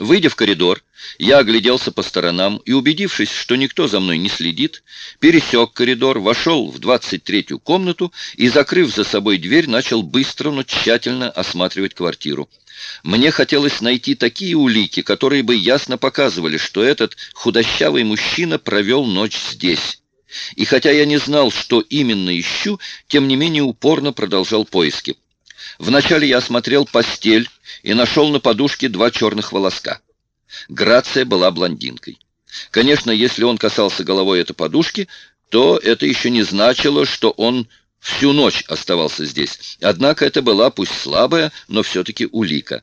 Выйдя в коридор, я огляделся по сторонам и, убедившись, что никто за мной не следит, пересек коридор, вошел в 23-ю комнату и, закрыв за собой дверь, начал быстро, но тщательно осматривать квартиру. Мне хотелось найти такие улики, которые бы ясно показывали, что этот худощавый мужчина провел ночь здесь. И хотя я не знал, что именно ищу, тем не менее упорно продолжал поиски. Вначале я осмотрел постель и нашел на подушке два черных волоска. Грация была блондинкой. Конечно, если он касался головой этой подушки, то это еще не значило, что он всю ночь оставался здесь. Однако это была, пусть слабая, но все-таки улика.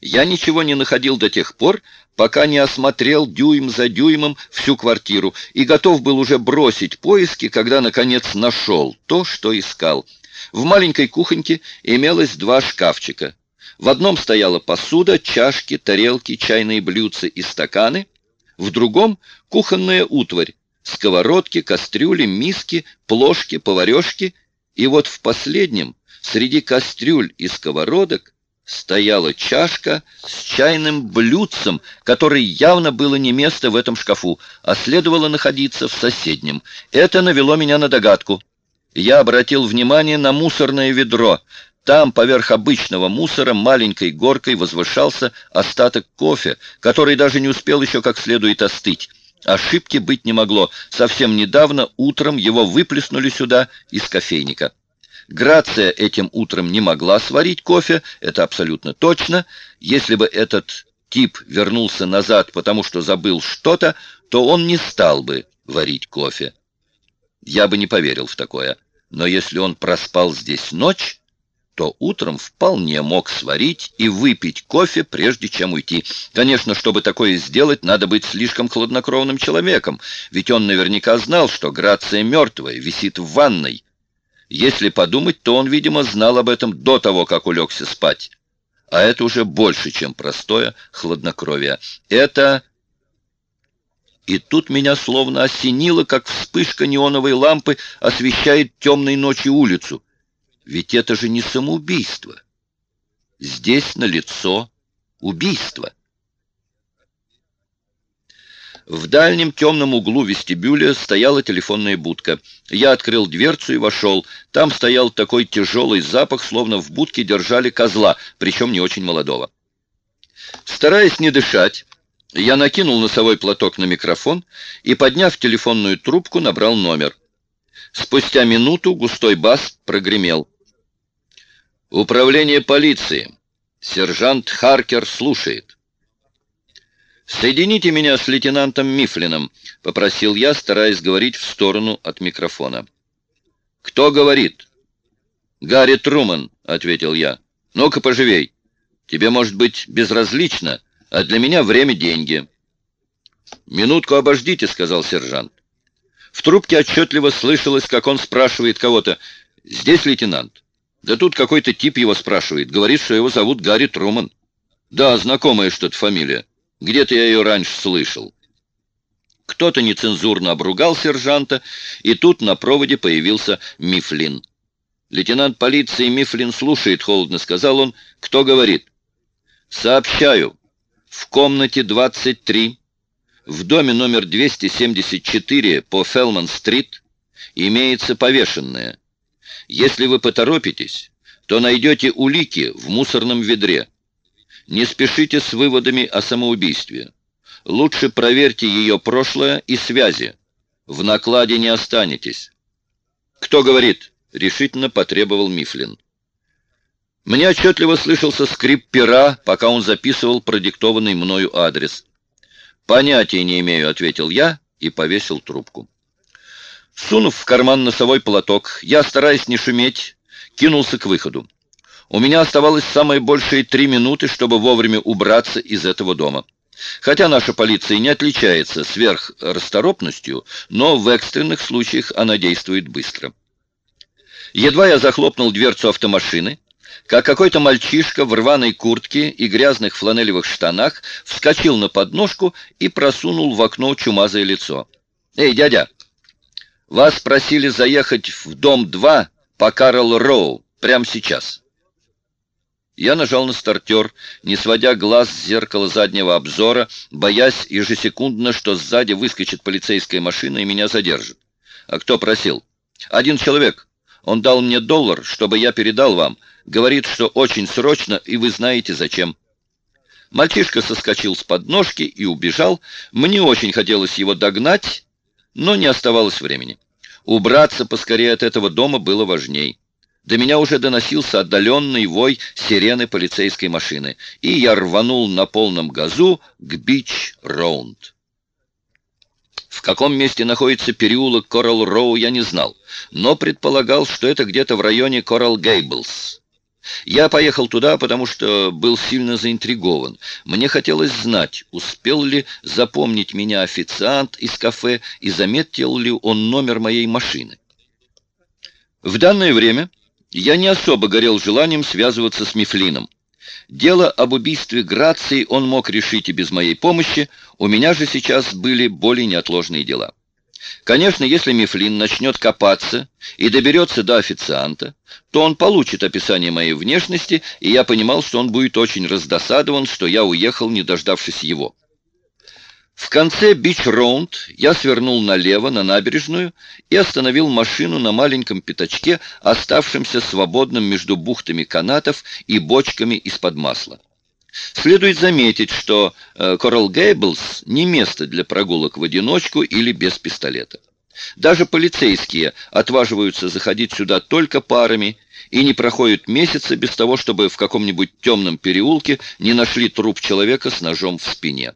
Я ничего не находил до тех пор, пока не осмотрел дюйм за дюймом всю квартиру и готов был уже бросить поиски, когда, наконец, нашел то, что искал — в маленькой кухоньке имелось два шкафчика. В одном стояла посуда, чашки, тарелки, чайные блюдца и стаканы. В другом — кухонная утварь, сковородки, кастрюли, миски, плошки, поварешки. И вот в последнем, среди кастрюль и сковородок, стояла чашка с чайным блюдцем, которой явно было не место в этом шкафу, а следовало находиться в соседнем. Это навело меня на догадку я обратил внимание на мусорное ведро. Там, поверх обычного мусора, маленькой горкой возвышался остаток кофе, который даже не успел еще как следует остыть. Ошибки быть не могло. Совсем недавно утром его выплеснули сюда из кофейника. Грация этим утром не могла сварить кофе, это абсолютно точно. Если бы этот тип вернулся назад, потому что забыл что-то, то он не стал бы варить кофе. Я бы не поверил в такое. Но если он проспал здесь ночь, то утром вполне мог сварить и выпить кофе, прежде чем уйти. Конечно, чтобы такое сделать, надо быть слишком хладнокровным человеком, ведь он наверняка знал, что Грация мертвая, висит в ванной. Если подумать, то он, видимо, знал об этом до того, как улегся спать. А это уже больше, чем простое хладнокровие. Это и тут меня словно осенило, как вспышка неоновой лампы освещает темной ночью улицу. Ведь это же не самоубийство. Здесь налицо убийство. В дальнем темном углу вестибюля стояла телефонная будка. Я открыл дверцу и вошел. Там стоял такой тяжелый запах, словно в будке держали козла, причем не очень молодого. Стараясь не дышать, я накинул носовой платок на микрофон и, подняв телефонную трубку, набрал номер. Спустя минуту густой бас прогремел. «Управление полиции. Сержант Харкер слушает». «Соедините меня с лейтенантом Мифлином», — попросил я, стараясь говорить в сторону от микрофона. «Кто говорит?» «Гарри Труман», — ответил я. «Ну-ка, поживей. Тебе, может быть, безразлично?» а для меня время — деньги». «Минутку обождите», — сказал сержант. В трубке отчетливо слышалось, как он спрашивает кого-то. «Здесь лейтенант?» «Да тут какой-то тип его спрашивает. Говорит, что его зовут Гарри Труман». «Да, знакомая что-то фамилия. Где-то я ее раньше слышал». Кто-то нецензурно обругал сержанта, и тут на проводе появился Мифлин. «Лейтенант полиции Мифлин слушает», — холодно сказал он. «Кто говорит?» «Сообщаю в комнате 23 в доме номер 274 по Фелман-стрит имеется повешенная. Если вы поторопитесь, то найдете улики в мусорном ведре. Не спешите с выводами о самоубийстве. Лучше проверьте ее прошлое и связи. В накладе не останетесь. «Кто говорит?» — решительно потребовал Мифлин. Мне отчетливо слышался скрип пера, пока он записывал продиктованный мною адрес. «Понятия не имею», — ответил я и повесил трубку. Сунув в карман носовой платок, я, стараясь не шуметь, кинулся к выходу. У меня оставалось самые большие три минуты, чтобы вовремя убраться из этого дома. Хотя наша полиция не отличается сверхрасторопностью, но в экстренных случаях она действует быстро. Едва я захлопнул дверцу автомашины, как какой-то мальчишка в рваной куртке и грязных фланелевых штанах вскочил на подножку и просунул в окно чумазое лицо. «Эй, дядя, вас просили заехать в дом 2 по Карл Роу прямо сейчас». Я нажал на стартер, не сводя глаз с зеркала заднего обзора, боясь ежесекундно, что сзади выскочит полицейская машина и меня задержит. А кто просил? Один человек. Он дал мне доллар, чтобы я передал вам. Говорит, что очень срочно, и вы знаете зачем. Мальчишка соскочил с подножки и убежал. Мне очень хотелось его догнать, но не оставалось времени. Убраться поскорее от этого дома было важней. До меня уже доносился отдаленный вой сирены полицейской машины, и я рванул на полном газу к Бич-Роунд. В каком месте находится переулок Коралл-Роу, я не знал, но предполагал, что это где-то в районе Коралл-Гейблс. Я поехал туда, потому что был сильно заинтригован. Мне хотелось знать, успел ли запомнить меня официант из кафе и заметил ли он номер моей машины. В данное время я не особо горел желанием связываться с Мифлином. Дело об убийстве Грации он мог решить и без моей помощи, у меня же сейчас были более неотложные дела. Конечно, если Мифлин начнет копаться и доберется до официанта, то он получит описание моей внешности, и я понимал, что он будет очень раздосадован, что я уехал, не дождавшись его. В конце Бич-Роунд я свернул налево на набережную и остановил машину на маленьком пятачке, оставшемся свободным между бухтами канатов и бочками из-под масла. Следует заметить, что Коралл Гейблс не место для прогулок в одиночку или без пистолета. Даже полицейские отваживаются заходить сюда только парами, и не проходят месяца без того, чтобы в каком-нибудь темном переулке не нашли труп человека с ножом в спине.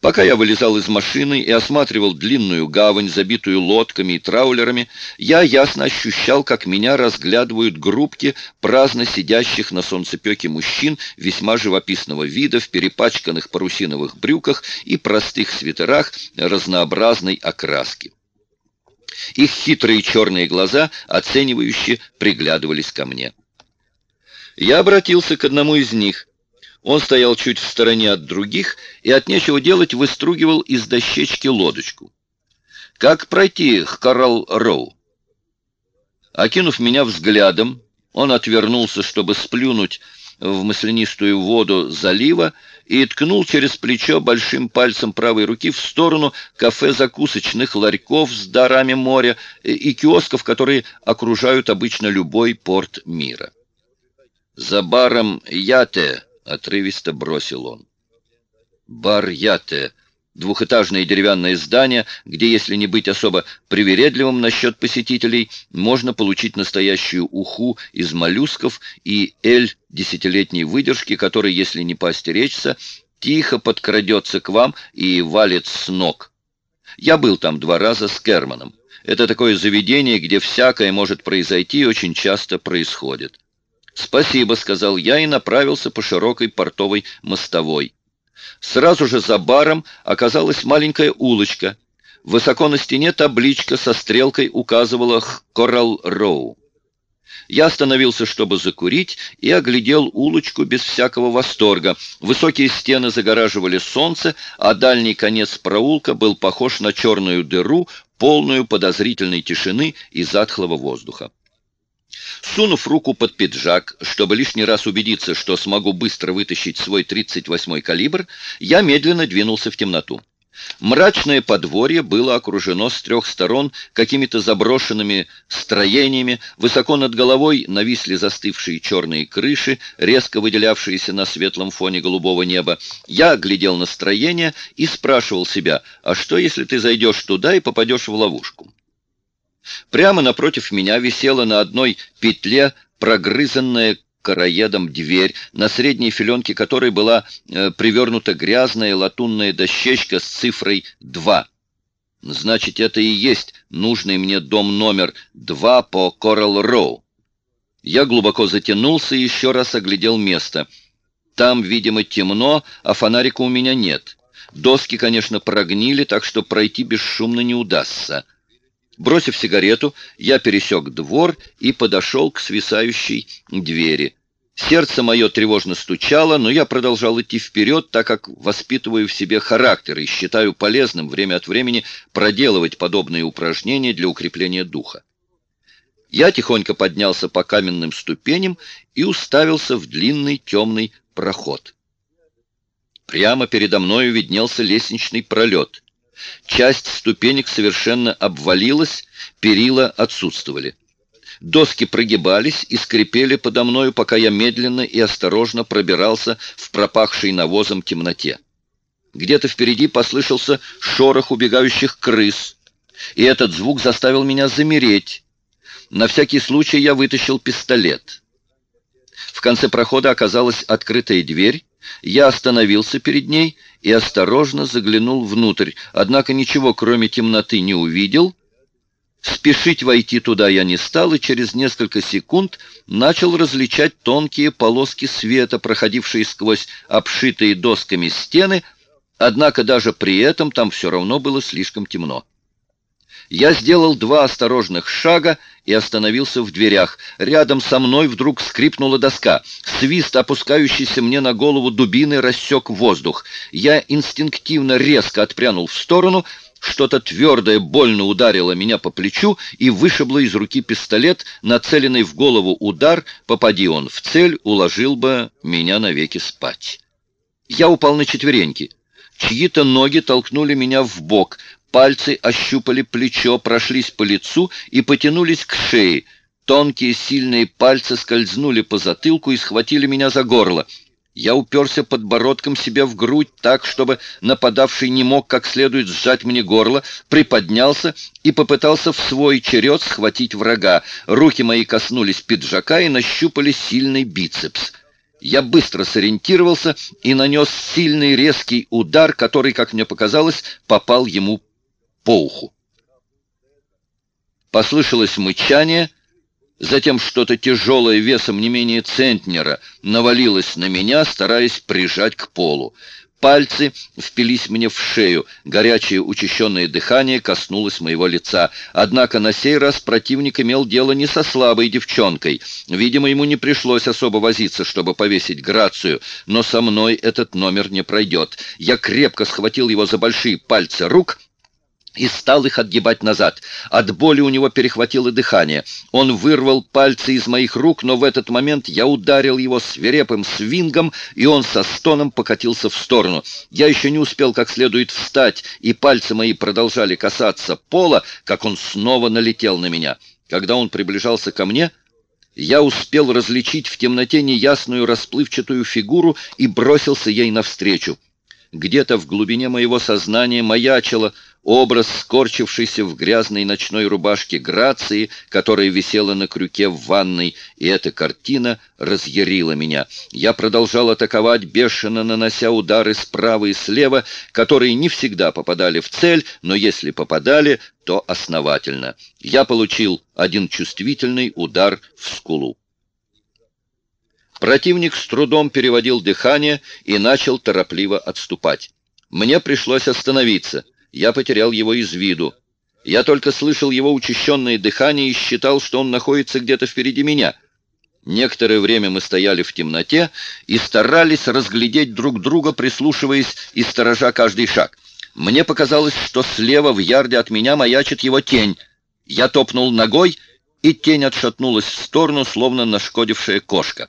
Пока я вылезал из машины и осматривал длинную гавань, забитую лодками и траулерами, я ясно ощущал, как меня разглядывают группки праздно сидящих на солнцепеке мужчин весьма живописного вида в перепачканных парусиновых брюках и простых свитерах разнообразной окраски. Их хитрые черные глаза оценивающе приглядывались ко мне. Я обратился к одному из них, он стоял чуть в стороне от других и от нечего делать выстругивал из дощечки лодочку. «Как пройти к Коралл-Роу?» Окинув меня взглядом, он отвернулся, чтобы сплюнуть в маслянистую воду залива и ткнул через плечо большим пальцем правой руки в сторону кафе-закусочных ларьков с дарами моря и киосков, которые окружают обычно любой порт мира. За баром Яте отрывисто бросил он. Бар Яте — двухэтажное деревянное здание, где, если не быть особо привередливым насчет посетителей, можно получить настоящую уху из моллюсков и эль десятилетней выдержки, который, если не поостеречься, тихо подкрадется к вам и валит с ног. Я был там два раза с Керманом. Это такое заведение, где всякое может произойти и очень часто происходит. «Спасибо», — сказал я и направился по широкой портовой мостовой. Сразу же за баром оказалась маленькая улочка. Высоко на стене табличка со стрелкой указывала «Коралл-Роу». Я остановился, чтобы закурить, и оглядел улочку без всякого восторга. Высокие стены загораживали солнце, а дальний конец проулка был похож на черную дыру, полную подозрительной тишины и затхлого воздуха. Сунув руку под пиджак, чтобы лишний раз убедиться, что смогу быстро вытащить свой 38-й калибр, я медленно двинулся в темноту. Мрачное подворье было окружено с трех сторон какими-то заброшенными строениями, высоко над головой нависли застывшие черные крыши, резко выделявшиеся на светлом фоне голубого неба. Я глядел на строение и спрашивал себя, а что, если ты зайдешь туда и попадешь в ловушку? Прямо напротив меня висела на одной петле прогрызанная короедом дверь, на средней филенке которой была э, привернута грязная латунная дощечка с цифрой 2. Значит, это и есть нужный мне дом номер 2 по Коралл-Роу. Я глубоко затянулся и еще раз оглядел место. Там, видимо, темно, а фонарика у меня нет. Доски, конечно, прогнили, так что пройти бесшумно не удастся. Бросив сигарету, я пересек двор и подошел к свисающей двери. Сердце мое тревожно стучало, но я продолжал идти вперед, так как воспитываю в себе характер и считаю полезным время от времени проделывать подобные упражнения для укрепления духа. Я тихонько поднялся по каменным ступеням и уставился в длинный темный проход. Прямо передо мною виднелся лестничный пролет. Часть ступенек совершенно обвалилась, перила отсутствовали. Доски прогибались и скрипели подо мною, пока я медленно и осторожно пробирался в пропахшей навозом темноте. Где-то впереди послышался шорох убегающих крыс, и этот звук заставил меня замереть. На всякий случай я вытащил пистолет. В конце прохода оказалась открытая дверь, я остановился перед ней и осторожно заглянул внутрь, однако ничего, кроме темноты, не увидел. Спешить войти туда я не стал, и через несколько секунд начал различать тонкие полоски света, проходившие сквозь обшитые досками стены, однако даже при этом там все равно было слишком темно. Я сделал два осторожных шага и остановился в дверях. Рядом со мной вдруг скрипнула доска. Свист, опускающийся мне на голову дубины, рассек воздух. Я инстинктивно резко отпрянул в сторону. Что-то твердое больно ударило меня по плечу и вышибло из руки пистолет, нацеленный в голову удар, попади он в цель, уложил бы меня навеки спать. Я упал на четвереньки. Чьи-то ноги толкнули меня в бок. Пальцы ощупали плечо, прошлись по лицу и потянулись к шее. Тонкие сильные пальцы скользнули по затылку и схватили меня за горло. Я уперся подбородком себе в грудь так, чтобы нападавший не мог как следует сжать мне горло, приподнялся и попытался в свой черед схватить врага. Руки мои коснулись пиджака и нащупали сильный бицепс. Я быстро сориентировался и нанес сильный резкий удар, который, как мне показалось, попал ему по уху. Послышалось мычание, затем что-то тяжелое весом не менее центнера навалилось на меня, стараясь прижать к полу. Пальцы впились мне в шею, горячее учащенное дыхание коснулось моего лица. Однако на сей раз противник имел дело не со слабой девчонкой. Видимо, ему не пришлось особо возиться, чтобы повесить грацию, но со мной этот номер не пройдет. Я крепко схватил его за большие пальцы рук — и стал их отгибать назад. От боли у него перехватило дыхание. Он вырвал пальцы из моих рук, но в этот момент я ударил его свирепым свингом, и он со стоном покатился в сторону. Я еще не успел как следует встать, и пальцы мои продолжали касаться пола, как он снова налетел на меня. Когда он приближался ко мне, я успел различить в темноте неясную расплывчатую фигуру и бросился ей навстречу. Где-то в глубине моего сознания маячило образ скорчившийся в грязной ночной рубашке Грации, которая висела на крюке в ванной, и эта картина разъярила меня. Я продолжал атаковать, бешено нанося удары справа и слева, которые не всегда попадали в цель, но если попадали, то основательно. Я получил один чувствительный удар в скулу. Противник с трудом переводил дыхание и начал торопливо отступать. Мне пришлось остановиться. Я потерял его из виду. Я только слышал его учащенное дыхание и считал, что он находится где-то впереди меня. Некоторое время мы стояли в темноте и старались разглядеть друг друга, прислушиваясь и сторожа каждый шаг. Мне показалось, что слева в ярде от меня маячит его тень. Я топнул ногой, и тень отшатнулась в сторону, словно нашкодившая кошка.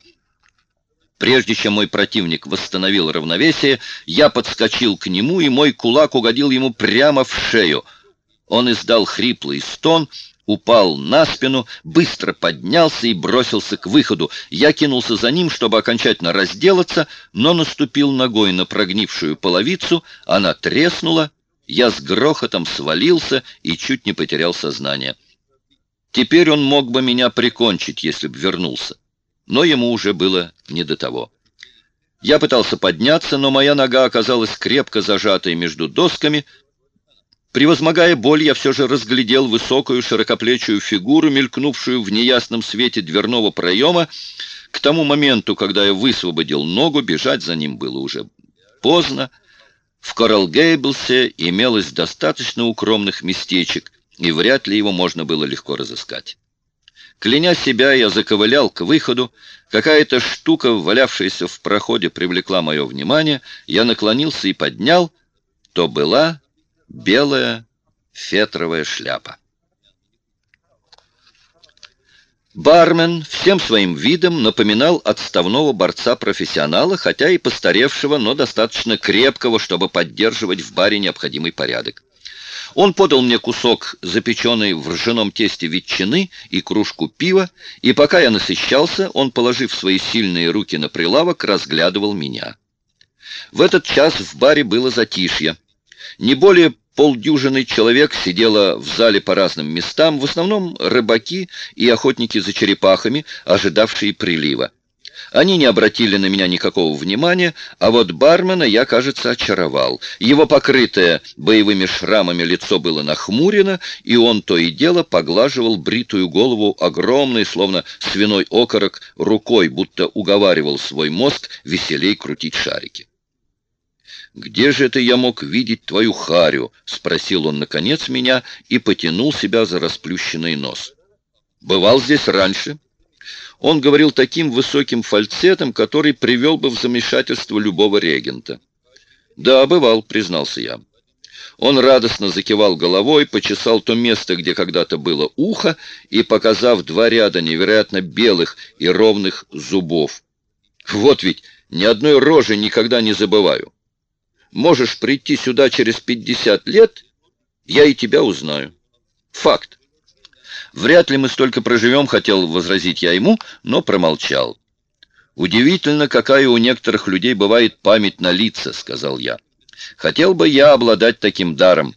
Прежде чем мой противник восстановил равновесие, я подскочил к нему, и мой кулак угодил ему прямо в шею. Он издал хриплый стон, упал на спину, быстро поднялся и бросился к выходу. Я кинулся за ним, чтобы окончательно разделаться, но наступил ногой на прогнившую половицу, она треснула, я с грохотом свалился и чуть не потерял сознание. Теперь он мог бы меня прикончить, если бы вернулся но ему уже было не до того. Я пытался подняться, но моя нога оказалась крепко зажатой между досками. Превозмогая боль, я все же разглядел высокую широкоплечую фигуру, мелькнувшую в неясном свете дверного проема. К тому моменту, когда я высвободил ногу, бежать за ним было уже поздно. В Коралл-Гейблсе имелось достаточно укромных местечек, и вряд ли его можно было легко разыскать. Кляня себя, я заковылял к выходу. Какая-то штука, валявшаяся в проходе, привлекла мое внимание. Я наклонился и поднял. То была белая фетровая шляпа. Бармен всем своим видом напоминал отставного борца-профессионала, хотя и постаревшего, но достаточно крепкого, чтобы поддерживать в баре необходимый порядок. Он подал мне кусок запеченной в ржаном тесте ветчины и кружку пива, и пока я насыщался, он, положив свои сильные руки на прилавок, разглядывал меня. В этот час в баре было затишье. Не более полдюжины человек сидело в зале по разным местам, в основном рыбаки и охотники за черепахами, ожидавшие прилива. Они не обратили на меня никакого внимания, а вот бармена я, кажется, очаровал. Его покрытое боевыми шрамами лицо было нахмурено, и он то и дело поглаживал бритую голову огромной, словно свиной окорок, рукой, будто уговаривал свой мозг веселей крутить шарики. «Где же это я мог видеть твою харю?» — спросил он, наконец, меня и потянул себя за расплющенный нос. «Бывал здесь раньше?» Он говорил таким высоким фальцетом, который привел бы в замешательство любого регента. «Да, бывал», — признался я. Он радостно закивал головой, почесал то место, где когда-то было ухо, и, показав два ряда невероятно белых и ровных зубов. «Вот ведь ни одной рожи никогда не забываю. Можешь прийти сюда через пятьдесят лет, я и тебя узнаю. Факт. Вряд ли мы столько проживем, хотел возразить я ему, но промолчал. Удивительно, какая у некоторых людей бывает память на лица, сказал я. Хотел бы я обладать таким даром.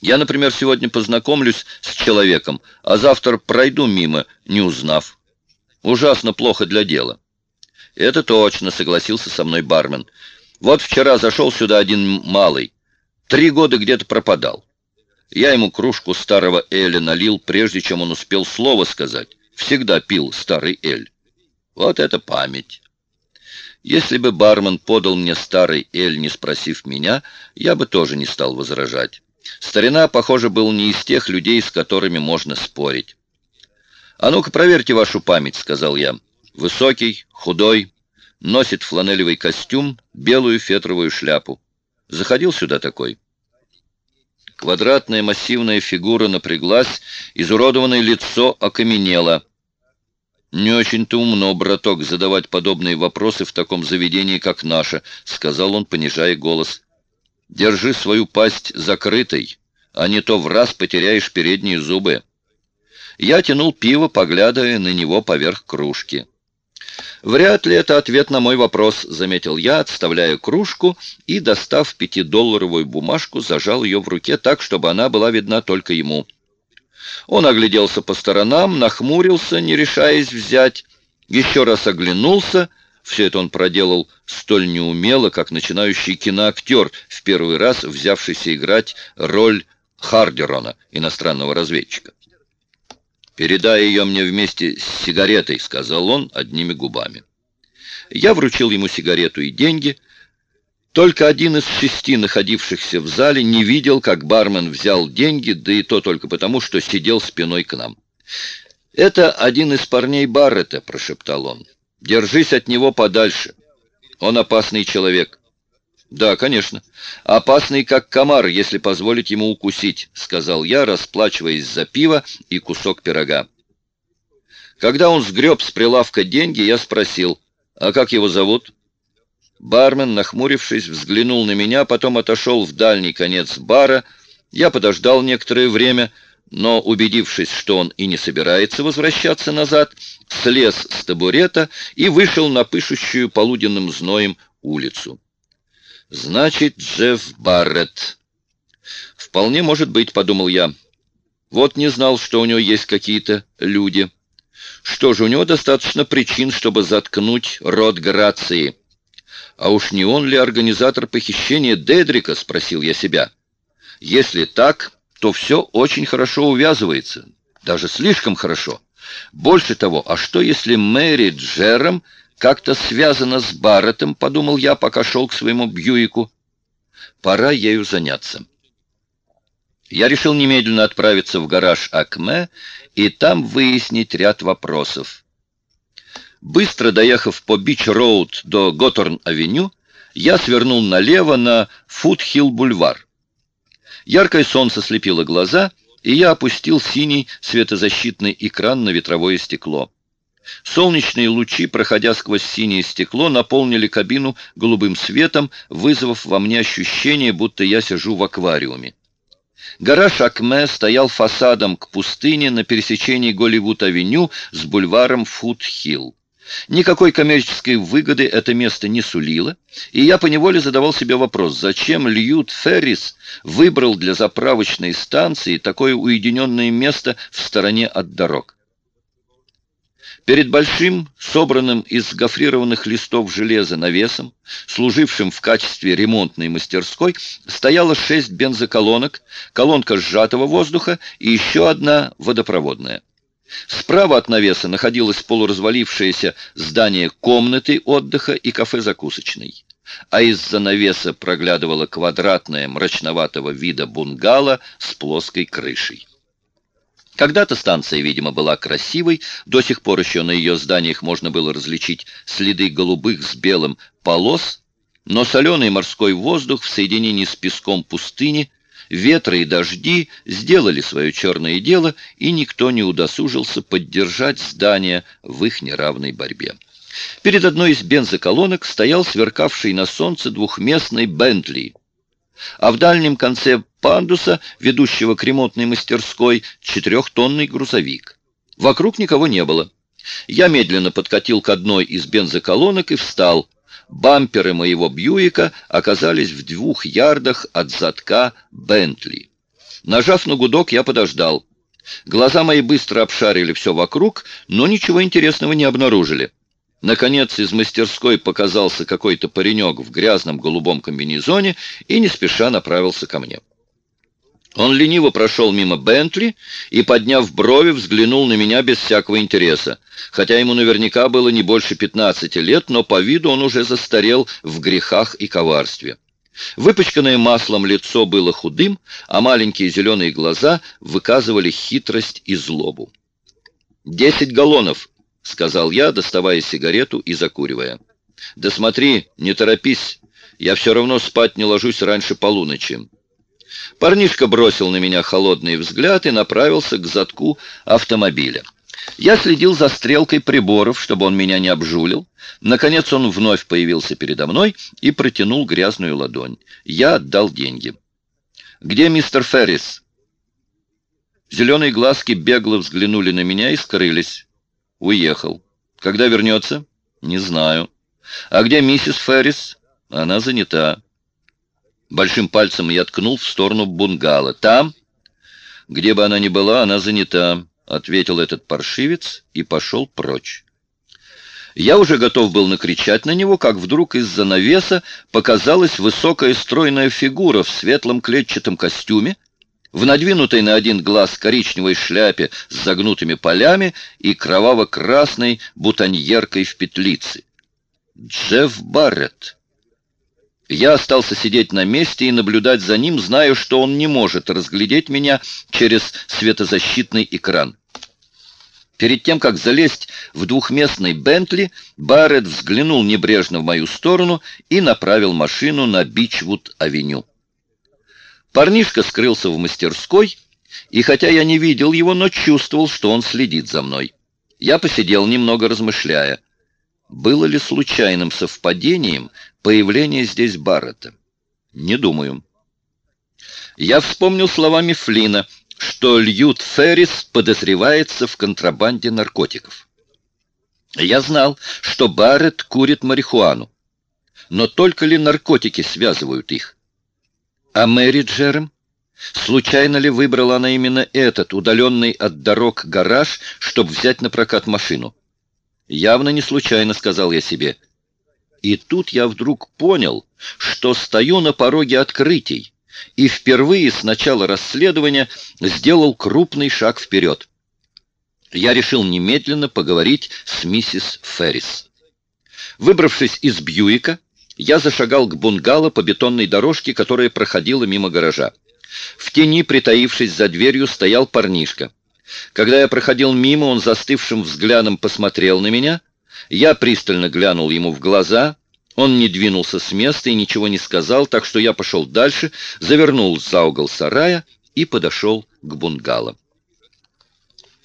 Я, например, сегодня познакомлюсь с человеком, а завтра пройду мимо, не узнав. Ужасно плохо для дела. Это точно, согласился со мной бармен. Вот вчера зашел сюда один малый. Три года где-то пропадал. Я ему кружку старого Эля налил, прежде чем он успел слово сказать. Всегда пил старый Эль. Вот это память. Если бы бармен подал мне старый Эль, не спросив меня, я бы тоже не стал возражать. Старина, похоже, был не из тех людей, с которыми можно спорить. «А ну-ка, проверьте вашу память», — сказал я. «Высокий, худой, носит фланелевый костюм, белую фетровую шляпу. Заходил сюда такой?» Квадратная массивная фигура напряглась, изуродованное лицо окаменело. «Не очень-то умно, браток, задавать подобные вопросы в таком заведении, как наше», — сказал он, понижая голос. «Держи свою пасть закрытой, а не то в раз потеряешь передние зубы». Я тянул пиво, поглядывая на него поверх кружки. «Вряд ли это ответ на мой вопрос», — заметил я, отставляя кружку и, достав пятидолларовую бумажку, зажал ее в руке так, чтобы она была видна только ему. Он огляделся по сторонам, нахмурился, не решаясь взять, еще раз оглянулся. Все это он проделал столь неумело, как начинающий киноактер, в первый раз взявшийся играть роль Хардерона, иностранного разведчика. «Передай ее мне вместе с сигаретой», — сказал он одними губами. Я вручил ему сигарету и деньги. Только один из шести находившихся в зале не видел, как бармен взял деньги, да и то только потому, что сидел спиной к нам. «Это один из парней Баррета», — прошептал он. «Держись от него подальше. Он опасный человек. «Да, конечно. Опасный, как комар, если позволить ему укусить», — сказал я, расплачиваясь за пиво и кусок пирога. Когда он сгреб с прилавка деньги, я спросил, «А как его зовут?» Бармен, нахмурившись, взглянул на меня, потом отошел в дальний конец бара. Я подождал некоторое время, но, убедившись, что он и не собирается возвращаться назад, слез с табурета и вышел на пышущую полуденным зноем улицу. Значит, Джефф Барретт. Вполне может быть, подумал я. Вот не знал, что у него есть какие-то люди. Что же, у него достаточно причин, чтобы заткнуть рот Грации. А уж не он ли организатор похищения Дедрика, спросил я себя. Если так, то все очень хорошо увязывается. Даже слишком хорошо. Больше того, а что если Мэри Джером как-то связана с Барреттом, подумал я, пока шел к своему Бьюику. Пора ею заняться. Я решил немедленно отправиться в гараж Акме и там выяснить ряд вопросов. Быстро доехав по Бич-Роуд до Готторн-авеню, я свернул налево на Фудхилл-бульвар. Яркое солнце слепило глаза, и я опустил синий светозащитный экран на ветровое стекло. Солнечные лучи, проходя сквозь синее стекло, наполнили кабину голубым светом, вызвав во мне ощущение, будто я сижу в аквариуме. Гараж Акме стоял фасадом к пустыне на пересечении Голливуд-авеню с бульваром Фуд-Хилл. Никакой коммерческой выгоды это место не сулило, и я поневоле задавал себе вопрос, зачем Льют Феррис выбрал для заправочной станции такое уединенное место в стороне от дорог. Перед большим, собранным из гофрированных листов железа навесом, служившим в качестве ремонтной мастерской, стояло шесть бензоколонок, колонка сжатого воздуха и еще одна водопроводная. Справа от навеса находилось полуразвалившееся здание комнаты отдыха и кафе-закусочной, а из-за навеса проглядывала квадратная мрачноватого вида бунгало с плоской крышей. Когда-то станция, видимо, была красивой, до сих пор еще на ее зданиях можно было различить следы голубых с белым полос, но соленый морской воздух в соединении с песком пустыни Ветры и дожди сделали свое черное дело, и никто не удосужился поддержать здание в их неравной борьбе. Перед одной из бензоколонок стоял сверкавший на солнце двухместный «Бентли», а в дальнем конце пандуса, ведущего к ремонтной мастерской, четырехтонный грузовик. Вокруг никого не было. Я медленно подкатил к одной из бензоколонок и встал – Бамперы моего Бьюика оказались в двух ярдах от задка Бентли. Нажав на гудок, я подождал. Глаза мои быстро обшарили все вокруг, но ничего интересного не обнаружили. Наконец из мастерской показался какой-то паренек в грязном голубом комбинезоне и не спеша направился ко мне. Он лениво прошел мимо Бентли и, подняв брови, взглянул на меня без всякого интереса. Хотя ему наверняка было не больше 15 лет, но по виду он уже застарел в грехах и коварстве. Выпачканное маслом лицо было худым, а маленькие зеленые глаза выказывали хитрость и злобу. «Десять галлонов», — сказал я, доставая сигарету и закуривая. «Да смотри, не торопись, я все равно спать не ложусь раньше полуночи». Парнишка бросил на меня холодный взгляд и направился к задку автомобиля. Я следил за стрелкой приборов, чтобы он меня не обжулил. Наконец он вновь появился передо мной и протянул грязную ладонь. Я отдал деньги. «Где мистер Феррис?» Зеленые глазки бегло взглянули на меня и скрылись. «Уехал. Когда вернется?» «Не знаю». «А где миссис Феррис?» «Она занята». Большим пальцем я ткнул в сторону бунгало. «Там?» «Где бы она ни была, она занята», — ответил этот паршивец и пошел прочь. Я уже готов был накричать на него, как вдруг из-за навеса показалась высокая стройная фигура в светлом клетчатом костюме, в надвинутой на один глаз коричневой шляпе с загнутыми полями и кроваво-красной бутоньеркой в петлице. Джефф Барретт. Я остался сидеть на месте и наблюдать за ним, зная, что он не может разглядеть меня через светозащитный экран. Перед тем, как залезть в двухместный Бентли, Барретт взглянул небрежно в мою сторону и направил машину на Бичвуд-авеню. Парнишка скрылся в мастерской, и хотя я не видел его, но чувствовал, что он следит за мной. Я посидел немного размышляя. Было ли случайным совпадением появление здесь Баррета? Не думаю. Я вспомнил словами Флина, что Льют Феррис подозревается в контрабанде наркотиков. Я знал, что Барретт курит марихуану. Но только ли наркотики связывают их? А Мэри Джерем? Случайно ли выбрала она именно этот, удаленный от дорог гараж, чтобы взять на прокат машину? Явно не случайно, сказал я себе. И тут я вдруг понял, что стою на пороге открытий, и впервые с начала расследования сделал крупный шаг вперед. Я решил немедленно поговорить с миссис Феррис. Выбравшись из Бьюика, я зашагал к бунгало по бетонной дорожке, которая проходила мимо гаража. В тени, притаившись за дверью, стоял парнишка. Когда я проходил мимо, он застывшим взглядом посмотрел на меня. Я пристально глянул ему в глаза. Он не двинулся с места и ничего не сказал, так что я пошел дальше, завернул за угол сарая и подошел к бунгало.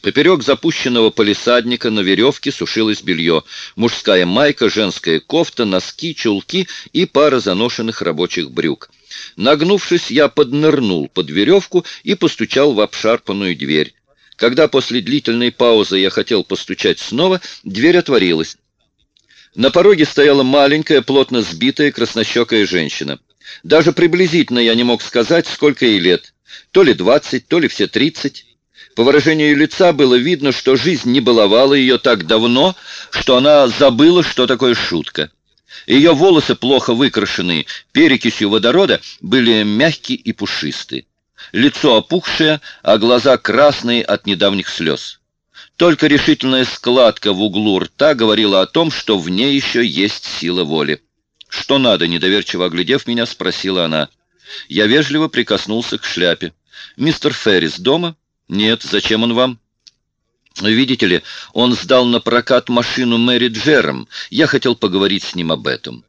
Поперек запущенного полисадника на веревке сушилось белье. Мужская майка, женская кофта, носки, чулки и пара заношенных рабочих брюк. Нагнувшись, я поднырнул под веревку и постучал в обшарпанную дверь. Когда после длительной паузы я хотел постучать снова, дверь отворилась. На пороге стояла маленькая, плотно сбитая, краснощекая женщина. Даже приблизительно я не мог сказать, сколько ей лет. То ли двадцать, то ли все тридцать. По выражению лица было видно, что жизнь не баловала ее так давно, что она забыла, что такое шутка. Ее волосы, плохо выкрашенные перекисью водорода, были мягкие и пушистые. Лицо опухшее, а глаза красные от недавних слез. Только решительная складка в углу рта говорила о том, что в ней еще есть сила воли. «Что надо?» — недоверчиво оглядев меня, спросила она. Я вежливо прикоснулся к шляпе. «Мистер Феррис дома?» «Нет. Зачем он вам?» «Видите ли, он сдал на прокат машину Мэри Джером. Я хотел поговорить с ним об этом».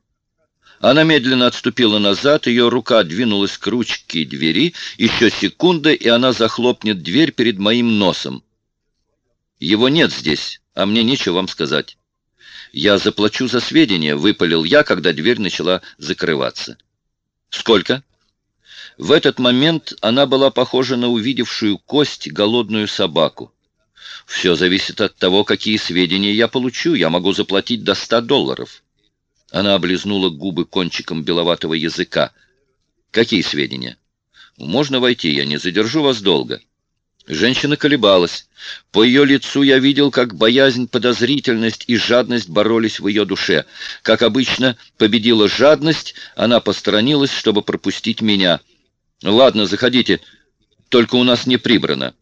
Она медленно отступила назад, ее рука двинулась к ручке двери. Еще секунда, и она захлопнет дверь перед моим носом. Его нет здесь, а мне нечего вам сказать. Я заплачу за сведения, выпалил я, когда дверь начала закрываться. Сколько? В этот момент она была похожа на увидевшую кость голодную собаку. Все зависит от того, какие сведения я получу. Я могу заплатить до ста долларов. Она облизнула губы кончиком беловатого языка. Какие сведения? Можно войти, я не задержу вас долго. Женщина колебалась. По ее лицу я видел, как боязнь, подозрительность и жадность боролись в ее душе. Как обычно, победила жадность, она посторонилась, чтобы пропустить меня. «Ладно, заходите, только у нас не прибрано».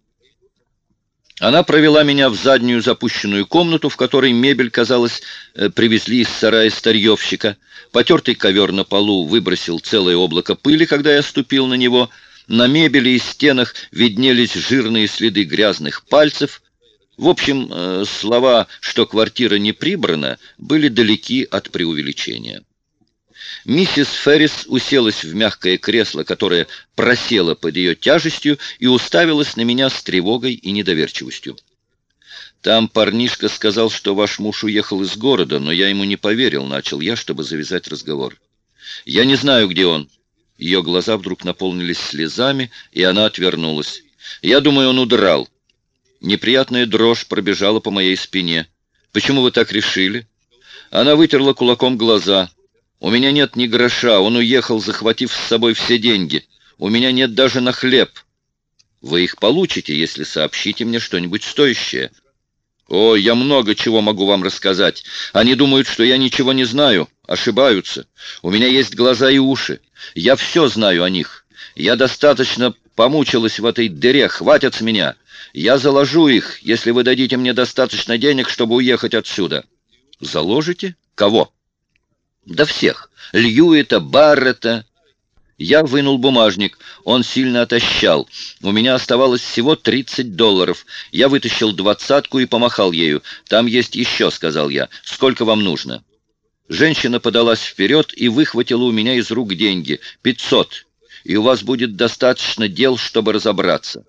Она провела меня в заднюю запущенную комнату, в которой мебель, казалось, э, привезли из сарая старьевщика. Потертый ковер на полу выбросил целое облако пыли, когда я ступил на него — на мебели и стенах виднелись жирные следы грязных пальцев. В общем, э, слова, что квартира не прибрана, были далеки от преувеличения. Миссис Феррис уселась в мягкое кресло, которое просело под ее тяжестью, и уставилась на меня с тревогой и недоверчивостью. «Там парнишка сказал, что ваш муж уехал из города, но я ему не поверил», — начал я, чтобы завязать разговор. «Я не знаю, где он. Ее глаза вдруг наполнились слезами, и она отвернулась. «Я думаю, он удрал». Неприятная дрожь пробежала по моей спине. «Почему вы так решили?» Она вытерла кулаком глаза. «У меня нет ни гроша. Он уехал, захватив с собой все деньги. У меня нет даже на хлеб. Вы их получите, если сообщите мне что-нибудь стоящее». «О, я много чего могу вам рассказать. Они думают, что я ничего не знаю. Ошибаются. У меня есть глаза и уши. Я все знаю о них. Я достаточно помучилась в этой дыре. Хватит с меня. Я заложу их, если вы дадите мне достаточно денег, чтобы уехать отсюда». «Заложите? Кого?» «Да всех. Льюита, Баррета, я вынул бумажник. Он сильно отощал. У меня оставалось всего 30 долларов. Я вытащил двадцатку и помахал ею. «Там есть еще», — сказал я. «Сколько вам нужно?» Женщина подалась вперед и выхватила у меня из рук деньги. «Пятьсот. И у вас будет достаточно дел, чтобы разобраться».